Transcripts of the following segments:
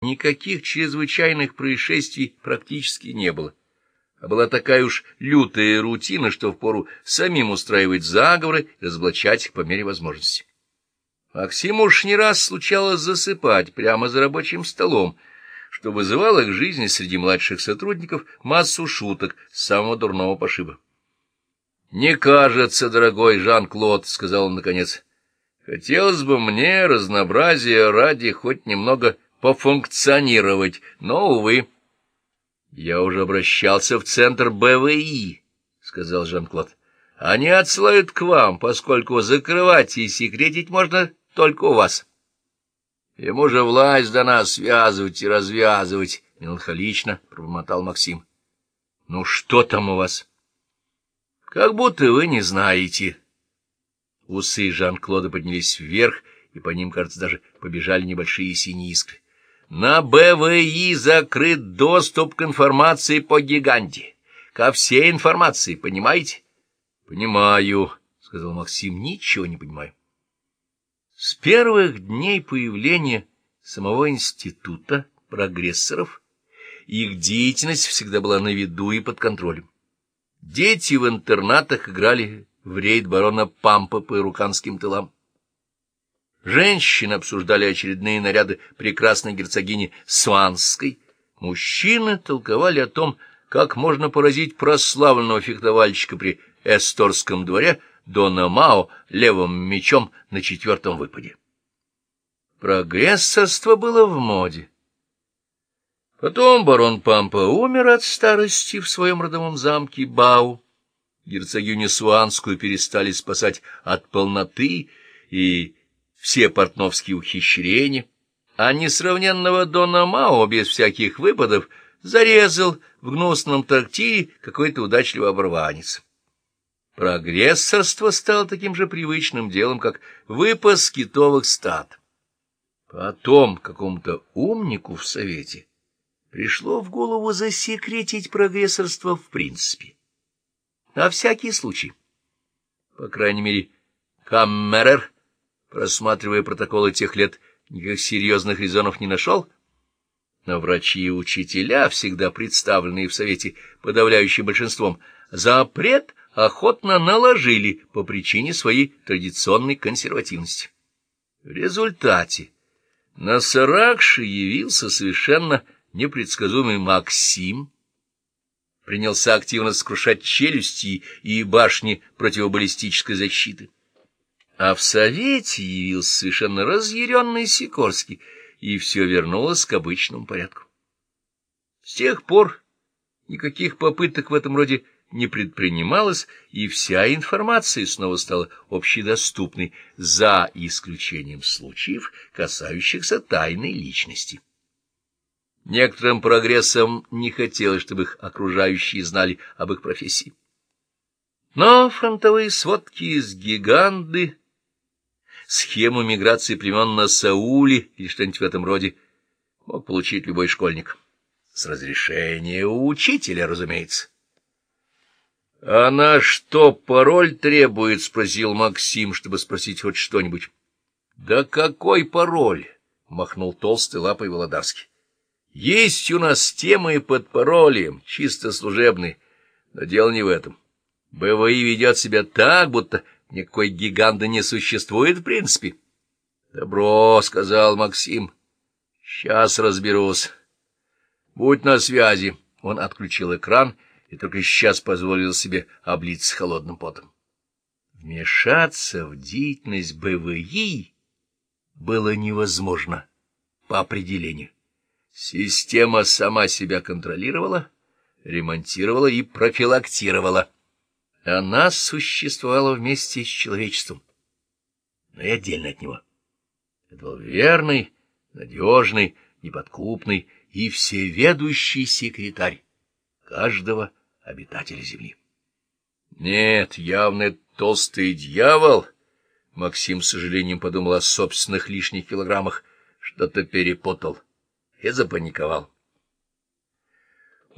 никаких чрезвычайных происшествий практически не было. А была такая уж лютая рутина, что впору самим устраивать заговоры и разоблачать их по мере возможности. Максиму уж не раз случалось засыпать прямо за рабочим столом, что вызывало к жизни среди младших сотрудников массу шуток самого дурного пошиба. — Не кажется, дорогой Жан-Клод, — сказал он наконец, — хотелось бы мне разнообразия ради хоть немного пофункционировать, но, увы. — Я уже обращался в центр БВИ, — сказал Жан-Клод. — Они отсылают к вам, поскольку закрывать и секретить можно только у вас. Ему же власть до нас связывать и развязывать, — меланхолично пробормотал Максим. — Ну что там у вас? — Как будто вы не знаете. Усы Жан-Клода поднялись вверх, и по ним, кажется, даже побежали небольшие синие искры. На БВИ закрыт доступ к информации по гиганте. Ко всей информации, понимаете? — Понимаю, — сказал Максим, — ничего не понимаю. С первых дней появления самого института прогрессоров их деятельность всегда была на виду и под контролем. Дети в интернатах играли в рейд барона Пампа по ируканским тылам. Женщины обсуждали очередные наряды прекрасной герцогини Сванской. Мужчины толковали о том, как можно поразить прославленного фехтовальщика при Эсторском дворе Дона Мао левым мечом на четвертом выпаде. Прогрессорство было в моде. Потом барон Пампа умер от старости в своем родовом замке Бау. Герцогиню Суанскую перестали спасать от полноты и все портновские ухищрения, а несравненного Дона Мао без всяких выпадов зарезал в гнусном трактире какой-то удачливый оборванец. Прогрессорство стало таким же привычным делом, как выпас китовых стад. Потом какому-то умнику в Совете пришло в голову засекретить прогрессорство в принципе. На всякий случай. По крайней мере, Каммерер просматривая протоколы тех лет, никаких серьезных резонов не нашел, но врачи и учителя, всегда представленные в Совете подавляющим большинством, запрет охотно наложили по причине своей традиционной консервативности. В результате на Саракше явился совершенно непредсказуемый Максим, принялся активно скрушать челюсти и башни противобаллистической защиты. А в Совете явился совершенно разъяренный Сикорский, и все вернулось к обычному порядку. С тех пор никаких попыток в этом роде не предпринималось, и вся информация снова стала общедоступной, за исключением случаев, касающихся тайной личности. Некоторым прогрессом не хотелось, чтобы их окружающие знали об их профессии. Но фронтовые сводки из гиганды схему миграции племен на Сауле или что-нибудь в этом роде мог получить любой школьник. С разрешения учителя, разумеется. — Она что, пароль требует? — спросил Максим, чтобы спросить хоть что-нибудь. — Да какой пароль? — махнул толстый лапой Володарский. — Есть у нас темы под паролем, чисто служебные, но дело не в этом. БВИ ведет себя так, будто Никакой гиганта не существует в принципе. — Добро, — сказал Максим. — Сейчас разберусь. — Будь на связи. Он отключил экран и только сейчас позволил себе облиться холодным потом. Вмешаться в деятельность БВИ было невозможно по определению. Система сама себя контролировала, ремонтировала и профилактировала. Она существовала вместе с человечеством, но и отдельно от него. Это был верный, надежный, неподкупный и всеведущий секретарь каждого обитателя Земли. Нет, явно толстый дьявол, Максим с сожалением подумал о собственных лишних килограммах, что-то перепутал и запаниковал.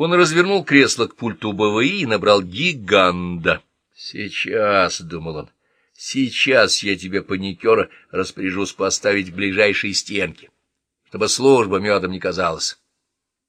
Он развернул кресло к пульту БВИ и набрал гиганда. «Сейчас», — думал он, — «сейчас я тебе, паникера, распоряжусь поставить в ближайшей стенке. чтобы служба медом не казалась.